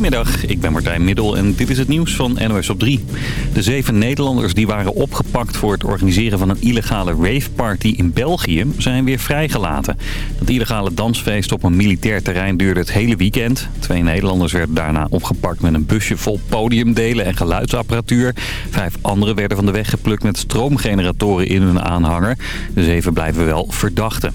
Goedemiddag, ik ben Martijn Middel en dit is het nieuws van NOS op 3. De zeven Nederlanders die waren opgepakt voor het organiseren van een illegale raveparty in België zijn weer vrijgelaten. Dat illegale dansfeest op een militair terrein duurde het hele weekend. Twee Nederlanders werden daarna opgepakt met een busje vol podiumdelen en geluidsapparatuur. Vijf anderen werden van de weg geplukt met stroomgeneratoren in hun aanhanger. De zeven blijven wel verdachten.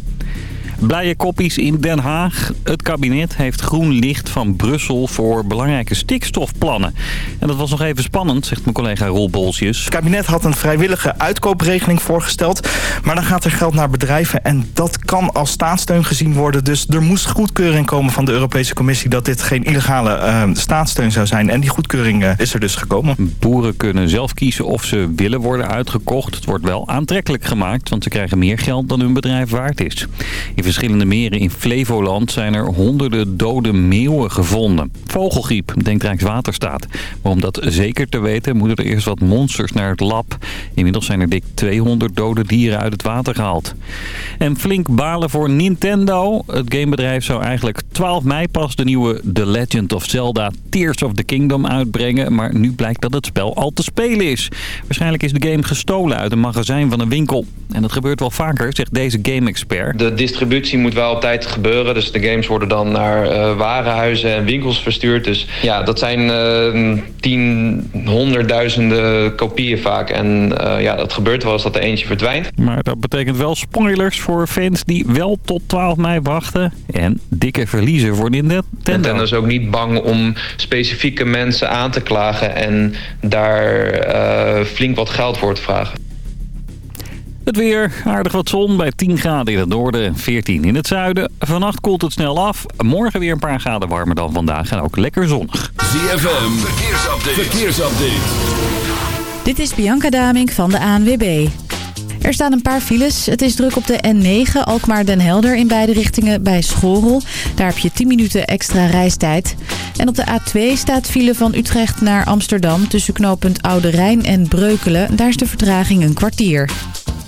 Blije koppies in Den Haag. Het kabinet heeft groen licht van Brussel voor belangrijke stikstofplannen. En dat was nog even spannend, zegt mijn collega Roel Bolsjes. Het kabinet had een vrijwillige uitkoopregeling voorgesteld. Maar dan gaat er geld naar bedrijven en dat kan als staatssteun gezien worden. Dus er moest goedkeuring komen van de Europese Commissie... dat dit geen illegale uh, staatssteun zou zijn. En die goedkeuring uh, is er dus gekomen. Boeren kunnen zelf kiezen of ze willen worden uitgekocht. Het wordt wel aantrekkelijk gemaakt, want ze krijgen meer geld dan hun bedrijf waard is. In verschillende meren in Flevoland zijn er honderden dode meeuwen gevonden. Vogelgriep, denkt Rijkswaterstaat. Maar om dat zeker te weten moeten er eerst wat monsters naar het lab. Inmiddels zijn er dik 200 dode dieren uit het water gehaald. En flink balen voor Nintendo. Het gamebedrijf zou eigenlijk 12 mei pas de nieuwe The Legend of Zelda Tears of the Kingdom uitbrengen. Maar nu blijkt dat het spel al te spelen is. Waarschijnlijk is de game gestolen uit een magazijn van een winkel. En dat gebeurt wel vaker, zegt deze game-expert. De moet wel op tijd gebeuren. Dus de games worden dan naar uh, warenhuizen en winkels verstuurd. Dus ja, dat zijn uh, tien, honderdduizenden kopieën vaak. En uh, ja, dat gebeurt wel eens dat er eentje verdwijnt. Maar dat betekent wel spoilers voor fans die wel tot 12 mei wachten. En dikke verliezen voor Nintendo. Nintendo is ook niet bang om specifieke mensen aan te klagen... en daar flink wat geld voor te vragen. Het weer, aardig wat zon bij 10 graden in het noorden, 14 in het zuiden. Vannacht koelt het snel af. Morgen weer een paar graden warmer dan vandaag en ook lekker zonnig. ZFM, verkeersupdate. verkeersupdate. Dit is Bianca Damink van de ANWB. Er staan een paar files. Het is druk op de N9, Alkmaar-Den Helder in beide richtingen bij Schorel. Daar heb je 10 minuten extra reistijd. En op de A2 staat file van Utrecht naar Amsterdam tussen knooppunt Oude Rijn en Breukelen. Daar is de vertraging een kwartier.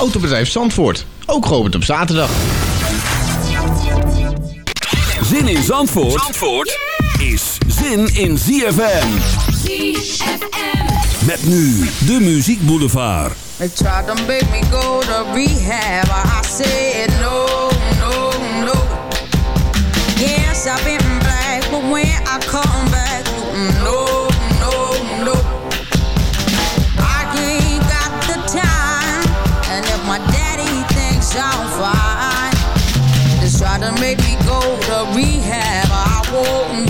Autobedrijf Zandvoort. Ook geopend op zaterdag. Zin in Zandvoort, Zandvoort is zin in ZFM. ZFM. Met nu de Muziek Boulevard. They tried to make me go to rehab. I said no, no, no. Yes, I've been black, but when I come back, no. I'm fine. Just try to make me go to rehab. I won't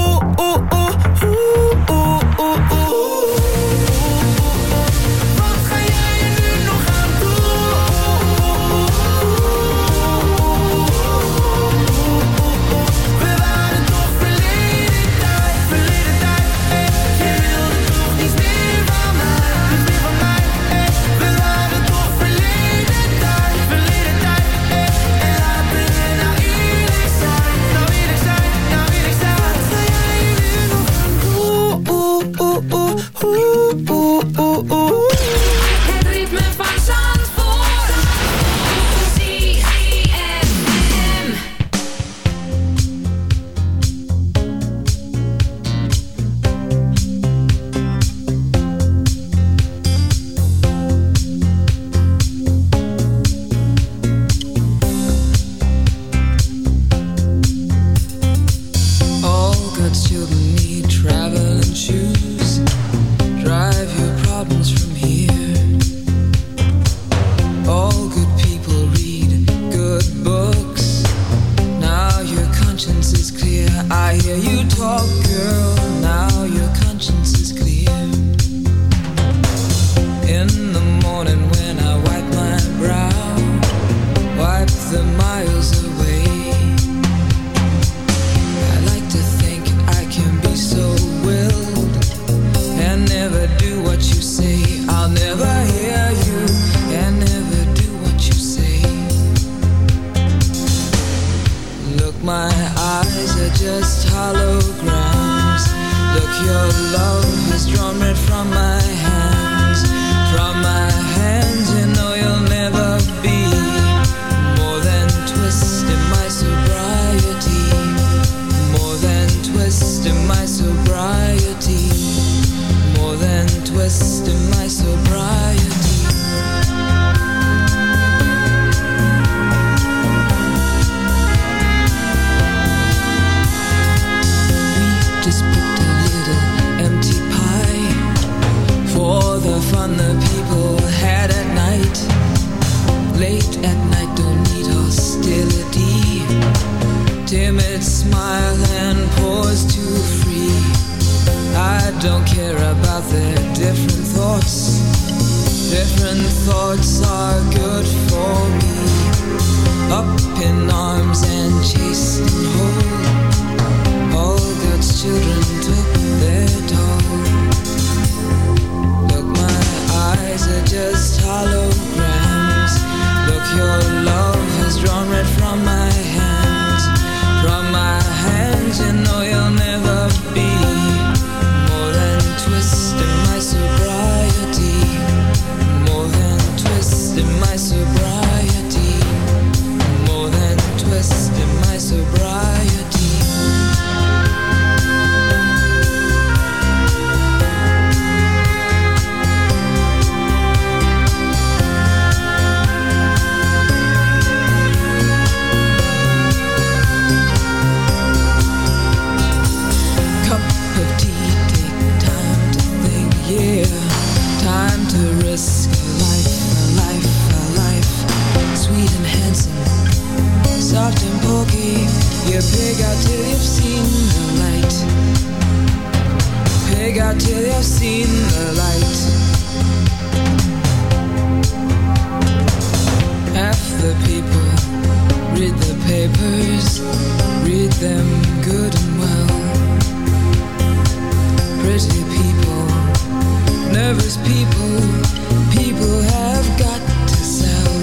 And pause too free. I don't care about their different thoughts. Different thoughts are good for me. Up in arms and chased and whole. All God's children took their toll. Look, my eyes are just holograms. Look, your love has drawn red from my hands, seen the light. Half the people read the papers Read them good and well. Pretty people, nervous people People have got to sell.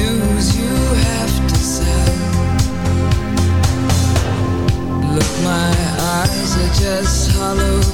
News you have to sell. Look my eyes are just hollow.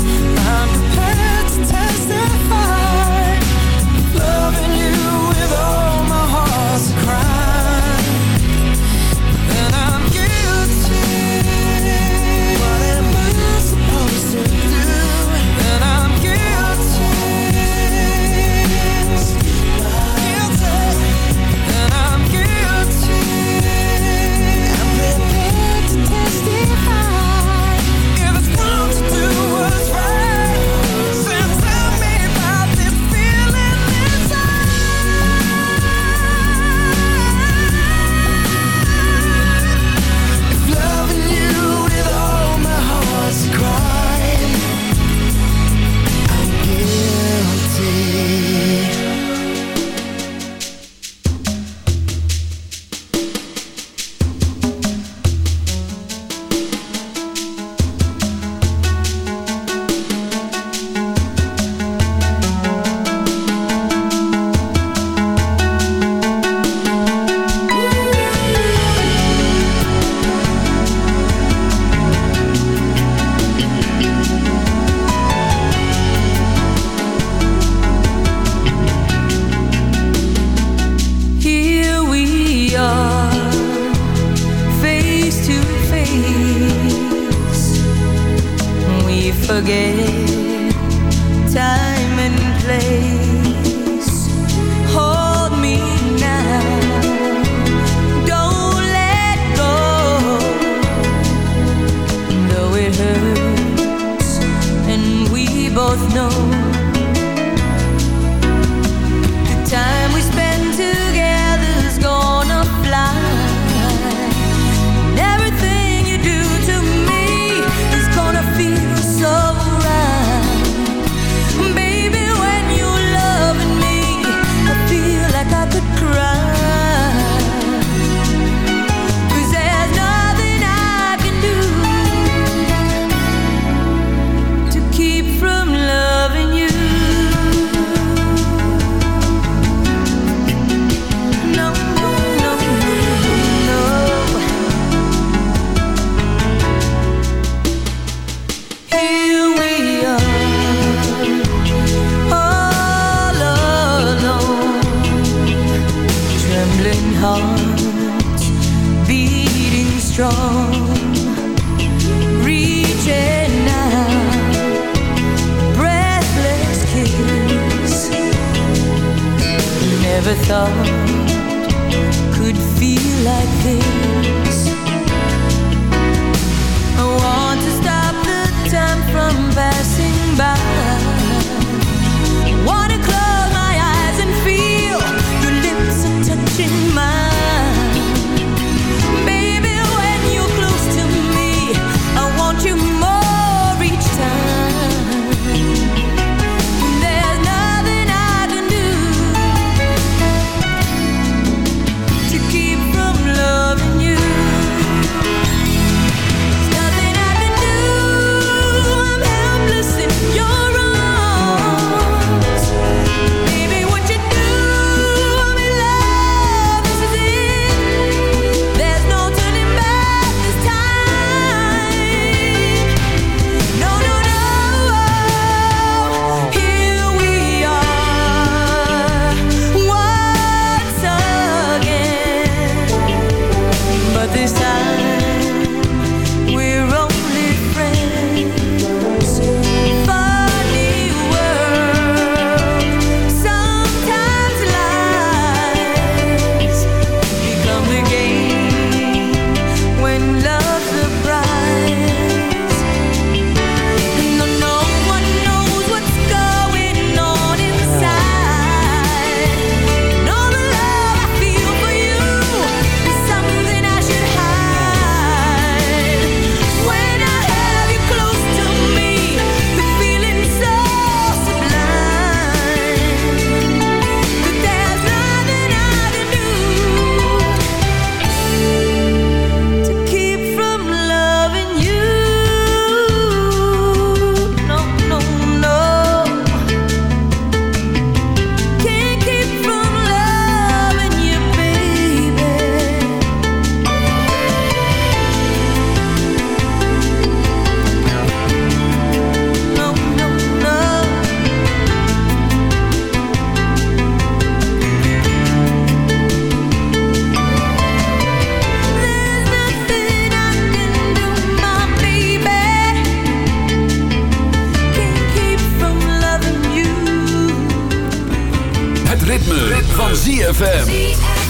ZFM.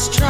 last try.